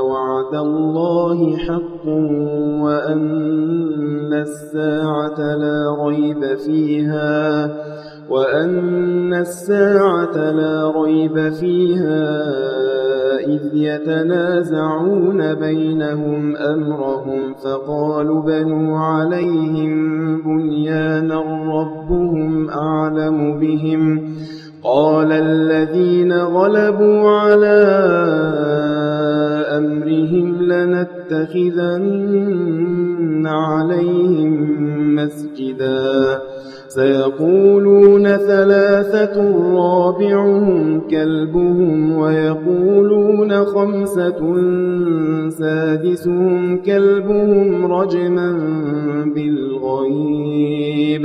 وعد الله حق وأن الساعة لا ريب فيها وأن الساعة لا ريب فيها إذ يتنازعون بينهم أمرهم فقالوا بنوا عليهم بنيانا ربهم أعلم بهم قال الذين غلبوا على لنتخذن عليهم مسجداً. سيقولون ثلاثة رابعهم كلبهم ويقولون خمسة سادسهم كلبهم رجما بالغيب.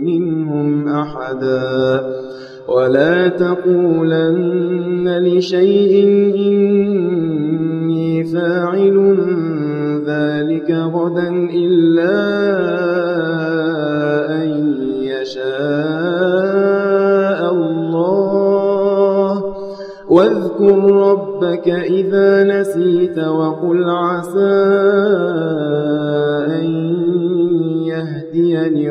منهم أحدا. ولا تقولن لشيء إني فاعل ذلك غدا إلا أن يشاء الله. واذكر ربك إذا نسيت وقل عسى أن يهديني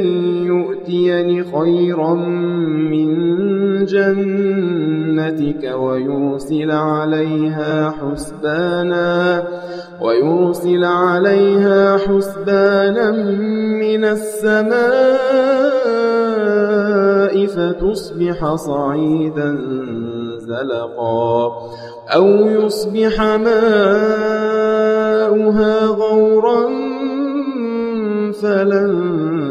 يؤتيني خيرا من جنتك ويرسل عليها حسبانا ويرسل عليها حسبانا من السماء فتصبح صعيدا زلقا أو يصبح ماؤها غورا فلن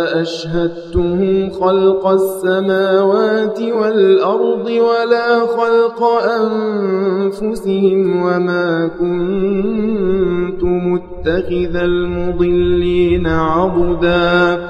أشهدتهم خلق السماوات والأرض ولا خلق أنفسهم وما كنت متخذ المضلين عبدا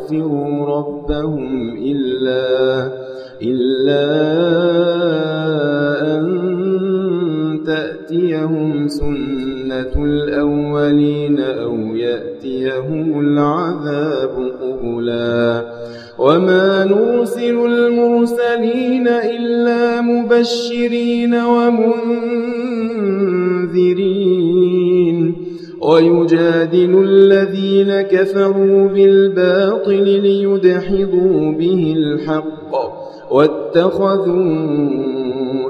ويستغفروا ربهم إلا إلا أن تأتيهم سنة الأولين أو يأتيهم العذاب قبلا. وما نرسل المرسلين إلا مبشرين ومنذرين. ويجادل الذين كفروا ليدحضوا به الحق واتخذوا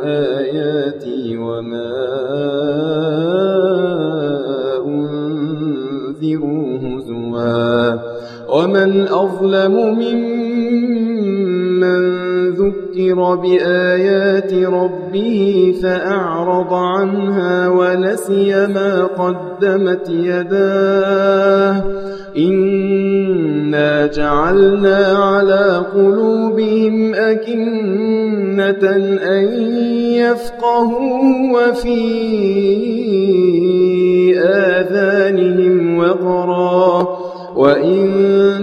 آياتي وما أنذروا هزوا ومن أظلم ممن ذكر بآيات ربه فأعرض عنها ونسي ما قدمت يداه. إنا جعلنا على قلوبهم أكنة أن يفقهوا وفي آذانهم وقرا. وإن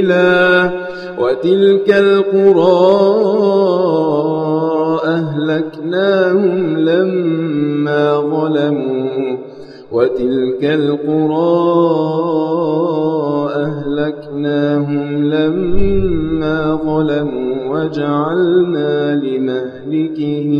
موئلا وتلك القرى أهلكناهم لما ظلموا وتلك القرى أهلكناهم لما ظلموا وجعلنا لمهلكهم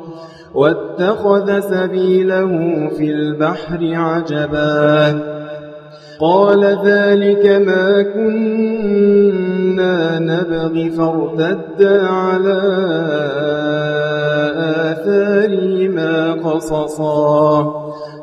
واتخذ سبيله في البحر عجبا. قال ذلك ما كنا نبغي فارتدا على آثارهما قصصا.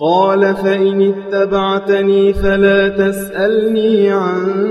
قال فإن اتبعتني فلا تسألني عن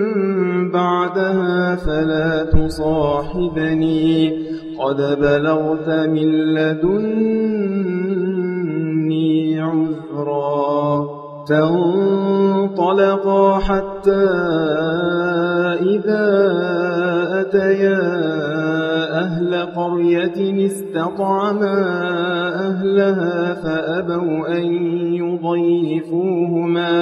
بعدها فلا تصاحبني. قد بلغت من لدني عذرا. فانطلقا حتى إذا أتيا أهل قرية استطعما أهلها فأبوا أن يضيفوهما.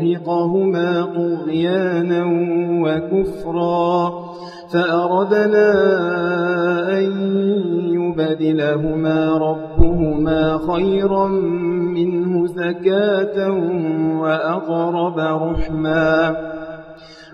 يرهقهما طغيانا وكفرا فأردنا أن يبدلهما ربهما خيرا منه زكاة وأقرب رحما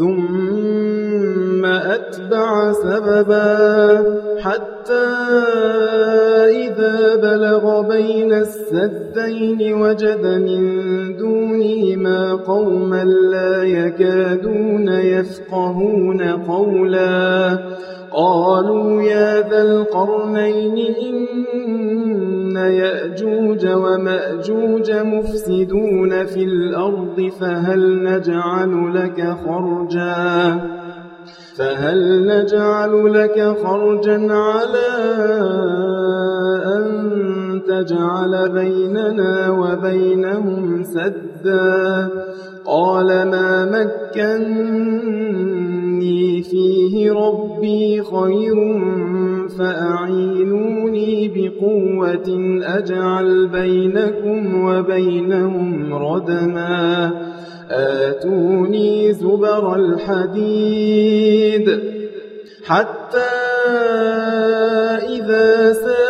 ثم أتبع سببا حتى إذا بلغ بين السدين وجد من دونهما قوما لا يكادون يفقهون قولا قالوا يا ذا القرنين إن يأجوج ومأجوج مفسدون في الأرض فهل نجعل لك خرجا فهل نجعل لك خرجا على تجعل بيننا وبينهم سدا. قال ما مكني فيه ربي خير فأعينوني بقوة أجعل بينكم وبينهم ردما. آتوني زبر الحديد. حتى إذا ساوى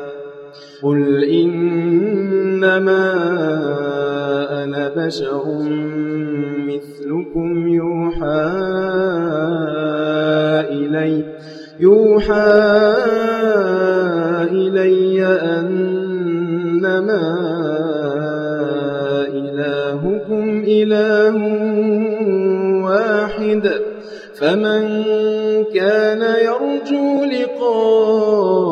قل إنما أنا بشر مثلكم يوحى إلي يوحى إلي أنما إلهكم إله واحد فمن كان يرجو لقاء